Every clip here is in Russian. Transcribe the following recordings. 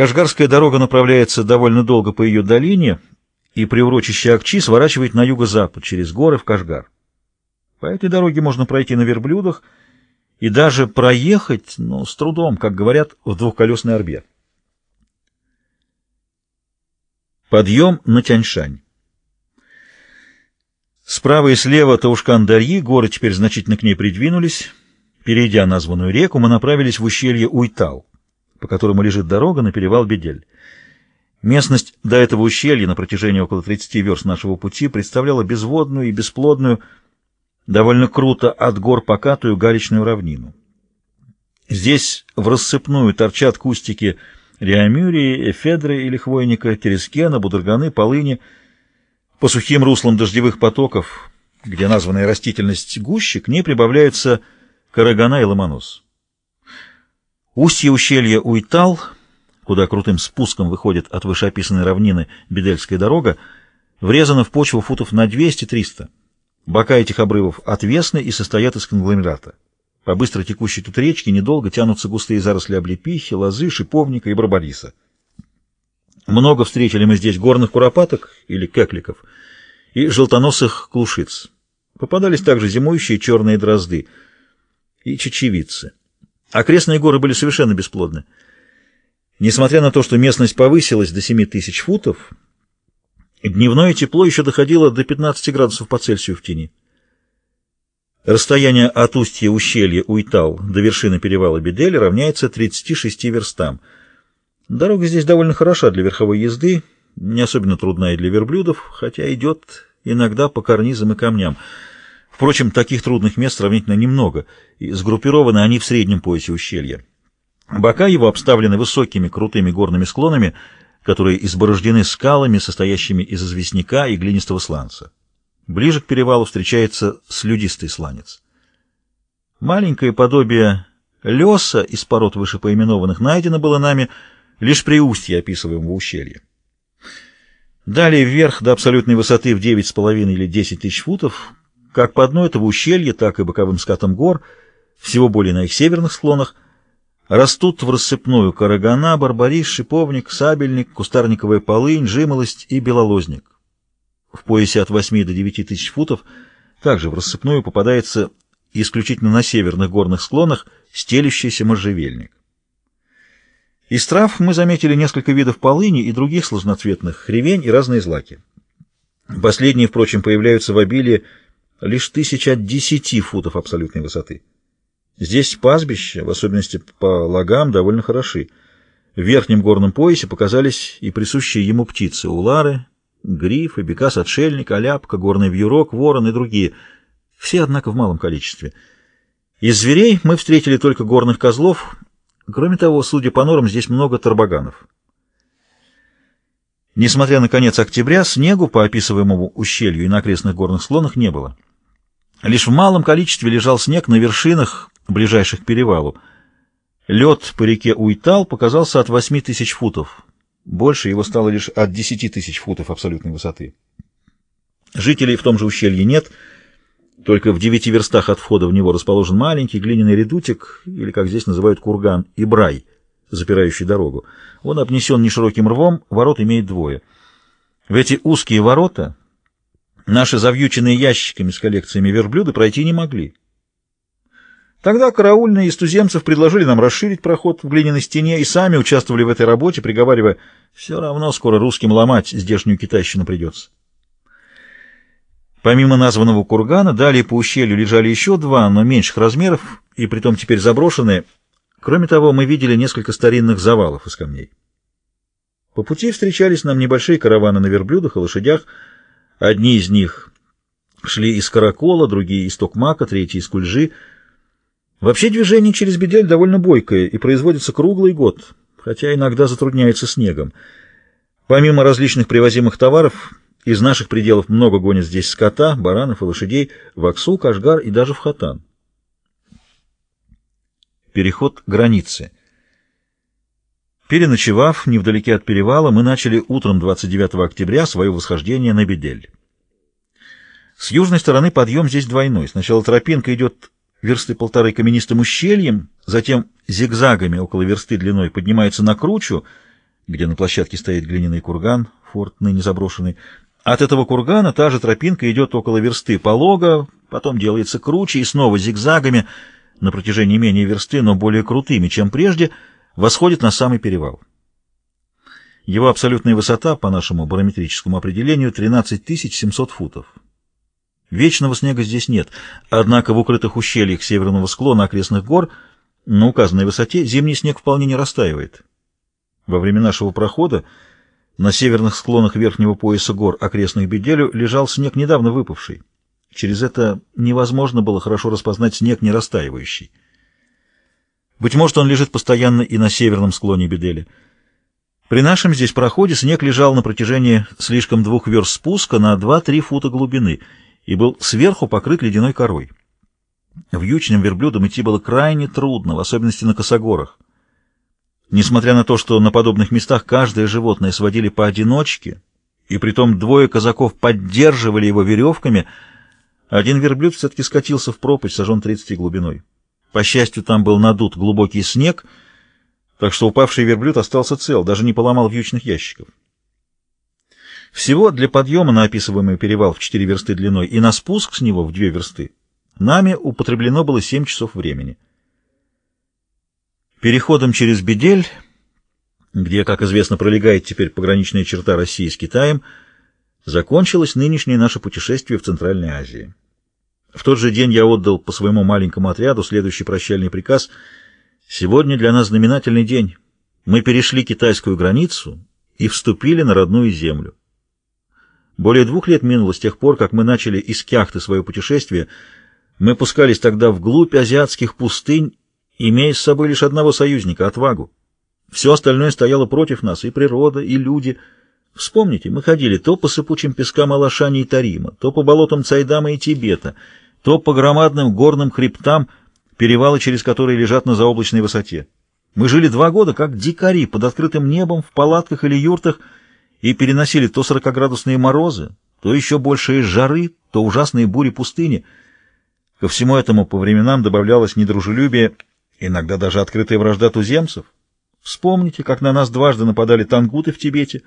Кашгарская дорога направляется довольно долго по ее долине, и при урочище Акчи сворачивает на юго-запад, через горы в Кашгар. По этой дороге можно пройти на верблюдах и даже проехать, но с трудом, как говорят, в двухколесной орбе. Подъем на Тяньшань. Справа и слева Таушкан-Дарьи, горы теперь значительно к ней придвинулись. Перейдя названную реку, мы направились в ущелье Уйтал, по которому лежит дорога на перевал Бедель. Местность до этого ущелья на протяжении около 30 верст нашего пути представляла безводную и бесплодную, довольно круто от гор покатую галечную равнину. Здесь в рассыпную торчат кустики реамюрии, эфедры или хвойника, терескена, будырганы, полыни — по сухим руслам дождевых потоков, где названная растительность гуще, к ней прибавляются карагана и ломонос. Устье ущелья Уйтал, куда крутым спуском выходит от вышеописанной равнины Бедельская дорога, врезано в почву футов на 200-300. Бока этих обрывов отвесны и состоят из конгломерата. По быстро текущей тут речке недолго тянутся густые заросли облепихи, лозы, шиповника и барбариса. Много встретили мы здесь горных куропаток или кекликов и желтоносых клушиц. Попадались также зимующие черные дрозды и чечевицы. Окрестные горы были совершенно бесплодны. Несмотря на то, что местность повысилась до 7 тысяч футов, дневное тепло еще доходило до 15 градусов по Цельсию в тени. Расстояние от устья ущелья Уйтал до вершины перевала Бедель равняется 36 верстам — Дорога здесь довольно хороша для верховой езды, не особенно трудная для верблюдов, хотя идет иногда по карнизам и камням. Впрочем, таких трудных мест сравнительно немного, и сгруппированы они в среднем поясе ущелья. Бока его обставлены высокими крутыми горными склонами, которые изборождены скалами, состоящими из известняка и глинистого сланца. Ближе к перевалу встречается слюдистый сланец. Маленькое подобие леса из пород вышепоименованных найдено было нами – лишь при устье описываемого ущелья. Далее вверх до абсолютной высоты в 9,5 или 10 тысяч футов, как по дну этого ущелья, так и боковым скатам гор, всего более на их северных склонах, растут в рассыпную карагана, барбарис, шиповник, сабельник, кустарниковая полынь, жимолость и белолозник. В поясе от 8 до 9 тысяч футов также в рассыпную попадается исключительно на северных горных склонах стелющийся можжевельник. Из трав мы заметили несколько видов полыни и других сложноцветных, хревень и разные злаки. Последние, впрочем, появляются в обилии лишь тысяч от десяти футов абсолютной высоты. Здесь пастбища, в особенности по лагам, довольно хороши. В верхнем горном поясе показались и присущие ему птицы — улары, грифы, бекас-отшельник, оляпка, горный вьюрок, ворон и другие. Все, однако, в малом количестве. Из зверей мы встретили только горных козлов — Кроме того, судя по норам, здесь много тарбаганов. Несмотря на конец октября, снегу по описываемому ущелью и на окрестных горных склонах не было. Лишь в малом количестве лежал снег на вершинах, ближайших к перевалу. Лед по реке Уйтал показался от 8 тысяч футов. Больше его стало лишь от 10 тысяч футов абсолютной высоты. Жителей в том же ущелье нет — только в девяти верстах от входа в него расположен маленький глиняный редутик, или, как здесь называют, курган, и брай, запирающий дорогу. Он обнесен нешироким рвом, ворот имеет двое. В эти узкие ворота наши завьюченные ящиками с коллекциями верблюда пройти не могли. Тогда караульные из туземцев предложили нам расширить проход в глиняной стене и сами участвовали в этой работе, приговаривая, все равно скоро русским ломать здешнюю китайщину придется. Помимо названного кургана, далее по ущелью лежали еще два, но меньших размеров, и притом теперь заброшенные. Кроме того, мы видели несколько старинных завалов из камней. По пути встречались нам небольшие караваны на верблюдах и лошадях. Одни из них шли из Каракола, другие из Токмака, третьи из Кульжи. Вообще движение через Бедель довольно бойкое и производится круглый год, хотя иногда затрудняется снегом. Помимо различных привозимых товаров, из наших пределов много гонят здесь скота, баранов и лошадей в Аксу, Кашгар и даже в Хатан. Переход границы. Переночевав невдалеке от перевала, мы начали утром 29 октября свое восхождение на Бедель. С южной стороны подъем здесь двойной. Сначала тропинка идет версты полторы каменистым ущельем, затем зигзагами около версты длиной поднимается на кручу, где на площадке стоит глиняный курган, форт ныне заброшенный. От этого кургана та же тропинка идет около версты полога, потом делается круче и снова зигзагами на протяжении менее версты, но более крутыми, чем прежде, восходит на самый перевал. Его абсолютная высота, по нашему барометрическому определению, 13 700 футов. Вечного снега здесь нет, однако в укрытых ущельях северного склона окрестных гор на указанной высоте зимний снег вполне не растаивает. Во время нашего прохода на северных склонах верхнего пояса гор окрестных Беделю лежал снег, недавно выпавший. Через это невозможно было хорошо распознать снег не растаивающий. Быть может, он лежит постоянно и на северном склоне Бедели. При нашем здесь проходе снег лежал на протяжении слишком двух верст спуска на 2-3 фута глубины и был сверху покрыт ледяной корой. Вьючным верблюдам идти было крайне трудно, в особенности на косогорах. Несмотря на то, что на подобных местах каждое животное сводили поодиночке, и притом двое казаков поддерживали его веревками, один верблюд все-таки скатился в пропасть, сожжен 30 глубиной. По счастью, там был надут глубокий снег, так что упавший верблюд остался цел, даже не поломал вьючных ящиков. Всего для подъема на описываемый перевал в 4 версты длиной и на спуск с него в 2 версты нами употреблено было 7 часов времени. Переходом через Бедель, где, как известно, пролегает теперь пограничная черта России с Китаем, закончилось нынешнее наше путешествие в Центральной Азии. В тот же день я отдал по своему маленькому отряду следующий прощальный приказ. «Сегодня для нас знаменательный день. Мы перешли китайскую границу и вступили на родную землю. Более двух лет минуло с тех пор, как мы начали из Кяхты свое путешествие. Мы пускались тогда вглубь азиатских пустынь имея с собой лишь одного союзника — отвагу. Все остальное стояло против нас, и природа, и люди. Вспомните, мы ходили то по сыпучим пескам Алашани и Тарима, то по болотам Цайдама и Тибета, то по громадным горным хребтам, перевалы через которые лежат на заоблачной высоте. Мы жили два года, как дикари, под открытым небом, в палатках или юртах, и переносили то сорокоградусные морозы, то еще большие жары, то ужасные бури пустыни. Ко всему этому по временам добавлялось недружелюбие иногда даже открытая вражда туземцев. Вспомните, как на нас дважды нападали тангуты в Тибете,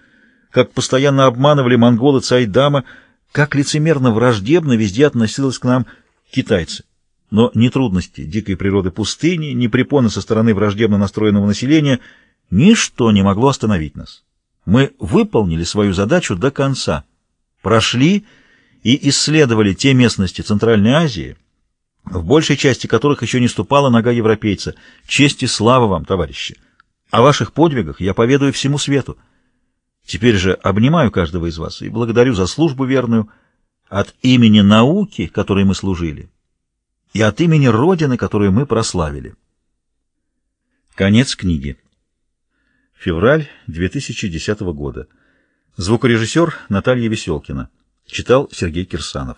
как постоянно обманывали монголы Цайдама, как лицемерно враждебно везде относилась к нам китайцы. Но ни трудности дикой природы пустыни, ни препоны со стороны враждебно настроенного населения, ничто не могло остановить нас. Мы выполнили свою задачу до конца, прошли и исследовали те местности Центральной Азии, в большей части которых еще не ступала нога европейца. Честь и слава вам, товарищи! О ваших подвигах я поведаю всему свету. Теперь же обнимаю каждого из вас и благодарю за службу верную от имени науки, которой мы служили, и от имени Родины, которую мы прославили. Конец книги. Февраль 2010 года. Звукорежиссер Наталья Веселкина. Читал Сергей Кирсанов.